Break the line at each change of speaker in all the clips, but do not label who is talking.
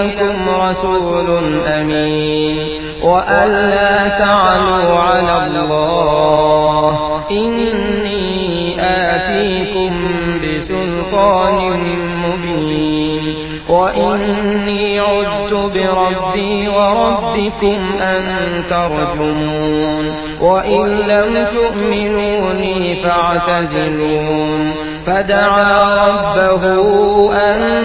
لكم رسول أمين. وأن لا تعلوا على الله. إني آتيكم بسلطان مبين. وإني عدت بربي وربكم أن ترجمون. وإن لم تؤمنوني فاعتزلون. فدعا ربه أن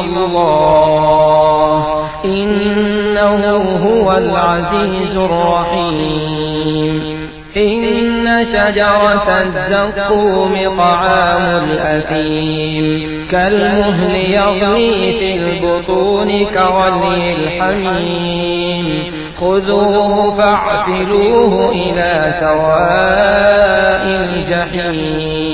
الله. إنه هو العزيز الرحيم. إن شجرة الزقوم طعام الأثيم. كالمهل يغلي في البطون كغلي الحميم. خذوه فاعتلوه إلى سواء الجحيم.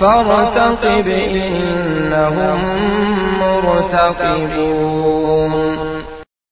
فارتقب إنهم مرتقبون.